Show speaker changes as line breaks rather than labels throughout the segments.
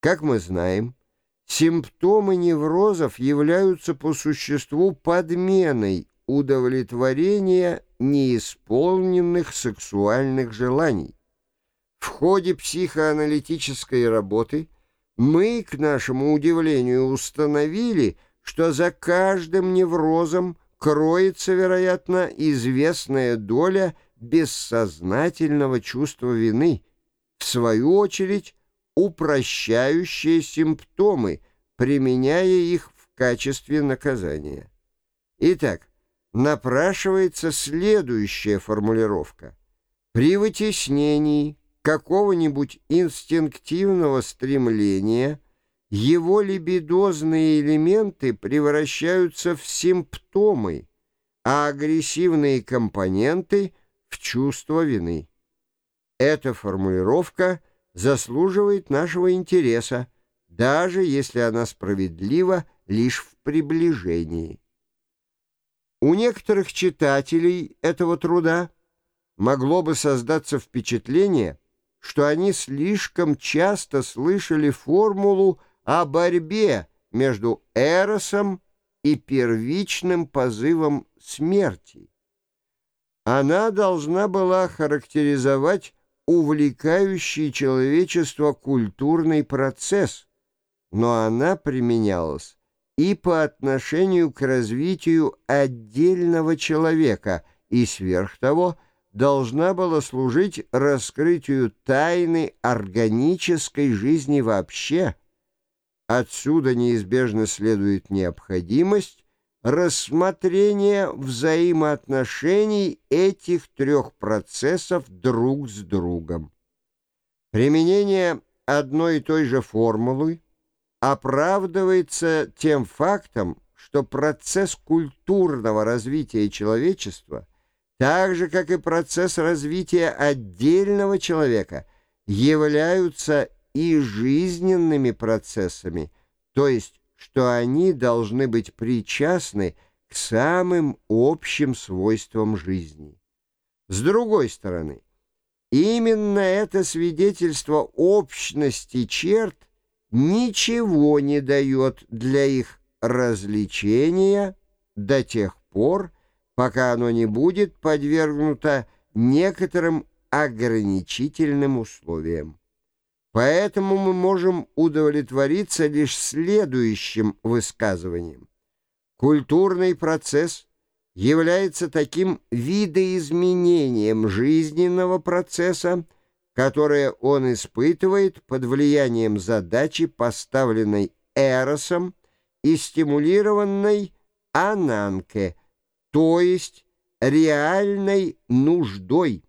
Как мы знаем, симптомы неврозов являются по существу подменой удовлетворения неисполненных сексуальных желаний. В ходе психоаналитической работы мы, к нашему удивлению, установили, что за каждым неврозом кроется, вероятно, известная доля бессознательного чувства вины, в свою очередь упрощающие симптомы, применяя их в качестве наказания. Итак, напрашивается следующая формулировка. При вытеснении какого-нибудь инстинктивного стремления его либидозные элементы превращаются в симптомы, а агрессивные компоненты — в чувство вины. Эта формулировка заслуживает нашего интереса, даже если она справедлива лишь в приближении. У некоторых читателей этого труда могло бы создаться впечатление, что они слишком часто слышали формулу о борьбе между эросом и первичным позывом смерти. Она должна была характеризовать увлекающий человечество культурный процесс, но она применялась и по отношению к развитию отдельного человека, и сверх того должна была служить раскрытию тайны органической жизни вообще. Отсюда неизбежно следует необходимость рассмотрения взаимоотношений этих трех процессов друг с другом. Применение одной и той же формулы оправдывается тем фактом, что процесс культурного развития человечества, так же, как и процесс развития отдельного человека, являются и жизненными процессами, то есть, что они должны быть причастны к самым общим свойствам жизни. С другой стороны, именно это свидетельство общности черт ничего не дает для их развлечения до тех пор, пока оно не будет подвергнуто некоторым ограничительным условиям. Поэтому мы можем удовлетвориться лишь следующим высказыванием. Культурный процесс является таким видоизменением жизненного процесса, которое он испытывает под влиянием задачи, поставленной Эросом и стимулированной Ананке, то есть реальной нуждой.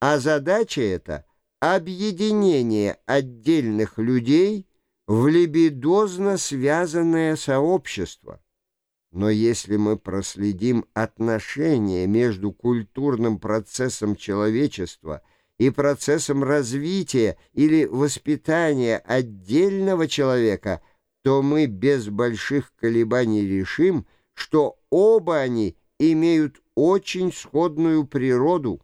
А задача эта — объединение отдельных людей в либидозно связанное сообщество. Но если мы проследим отношения между культурным процессом человечества и процессом развития или воспитания отдельного человека, то мы без больших колебаний решим, что оба они имеют очень сходную природу,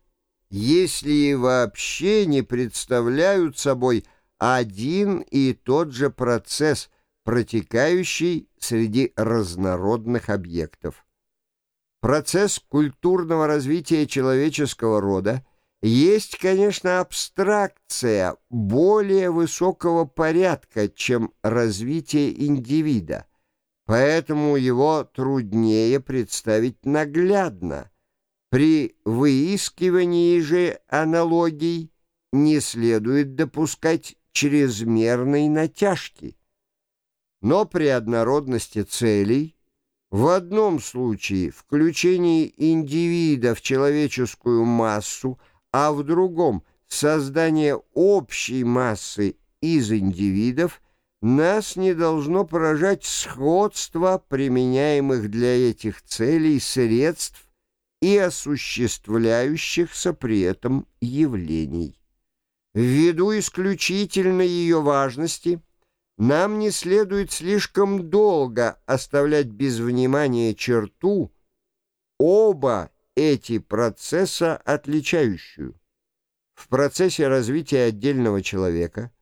если и вообще не представляют собой один и тот же процесс, протекающий среди разнородных объектов. Процесс культурного развития человеческого рода – есть, конечно, абстракция более высокого порядка, чем развитие индивида, поэтому его труднее представить наглядно. При выискивании же аналогий не следует допускать чрезмерной натяжки. Но при однородности целей в одном случае включение индивида в человеческую массу – а в другом — создание общей массы из индивидов, нас не должно поражать сходство применяемых для этих целей средств и осуществляющихся при этом явлений. Ввиду исключительной ее важности нам не следует слишком долго оставлять без внимания черту оба эти процесса отличающую. В процессе развития отдельного человека,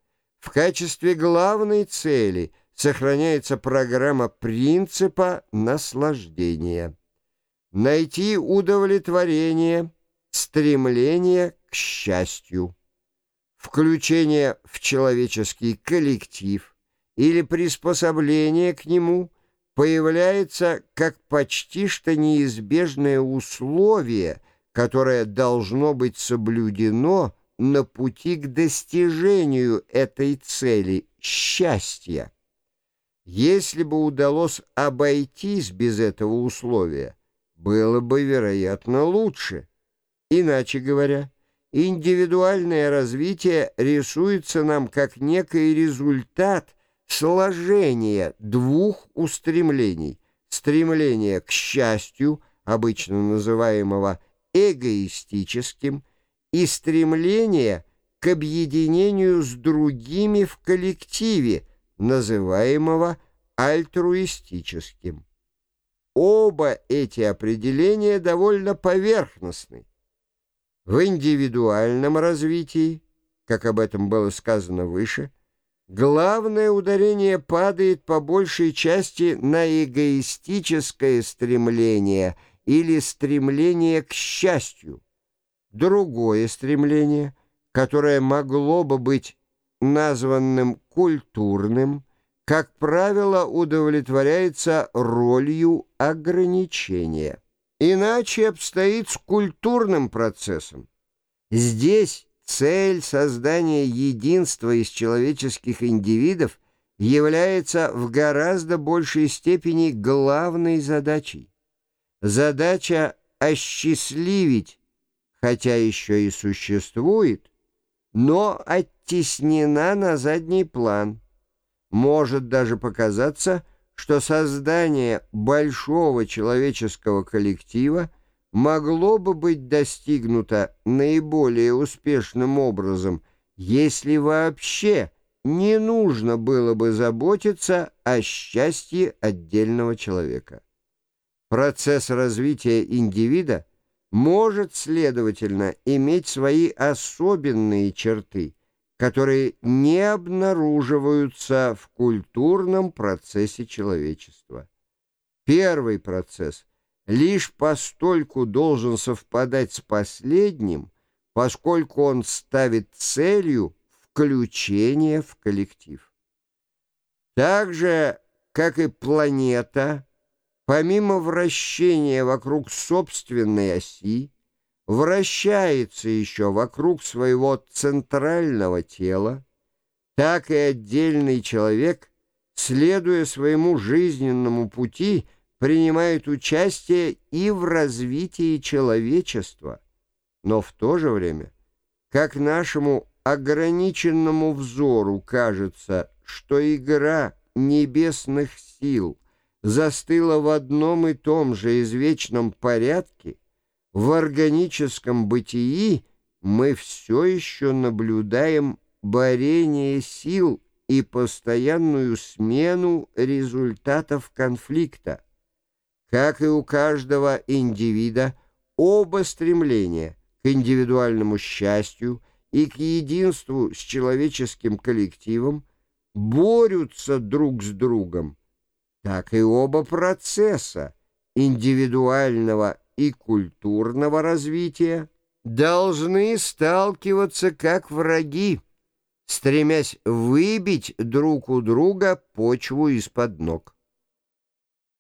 В качестве главной цели сохраняется программа принципа наслаждения. Найти удовлетворение, стремление к счастью. Включение в человеческий коллектив или приспособление к нему появляется как почти что неизбежное условие, которое должно быть соблюдено на пути к достижению этой цели – счастья. Если бы удалось обойтись без этого условия, было бы, вероятно, лучше. Иначе говоря, индивидуальное развитие рисуется нам как некий результат сложения двух устремлений. Стремление к счастью, обычно называемого эгоистическим, и стремление к объединению с другими в коллективе, называемого альтруистическим. Оба эти определения довольно поверхностны. В индивидуальном развитии, как об этом было сказано выше, главное ударение падает по большей части на эгоистическое стремление или стремление к счастью. Другое стремление, которое могло бы быть названным культурным, как правило, удовлетворяется ролью ограничения. Иначе обстоит с культурным процессом. Здесь цель создания единства из человеческих индивидов является в гораздо большей степени главной задачей. Задача осчастливить, хотя еще и существует, но оттеснена на задний план. Может даже показаться, что создание большого человеческого коллектива могло бы быть достигнуто наиболее успешным образом, если вообще не нужно было бы заботиться о счастье отдельного человека. Процесс развития индивида может, следовательно, иметь свои особенные черты – которые не обнаруживаются в культурном процессе человечества. Первый процесс лишь постольку должен совпадать с последним, поскольку он ставит целью включение в коллектив. Так же, как и планета, помимо вращения вокруг собственной оси, вращается еще вокруг своего центрального тела, так и отдельный человек, следуя своему жизненному пути, принимает участие и в развитии человечества. Но в то же время, как нашему ограниченному взору кажется, что игра небесных сил застыла в одном и том же извечном порядке, в органическом бытии мы все еще наблюдаем борение сил и постоянную смену результатов конфликта. Как и у каждого индивида, оба стремления к индивидуальному счастью и к единству с человеческим коллективом борются друг с другом, так и оба процесса индивидуального и культурного развития должны сталкиваться как враги, стремясь выбить друг у друга почву из-под ног.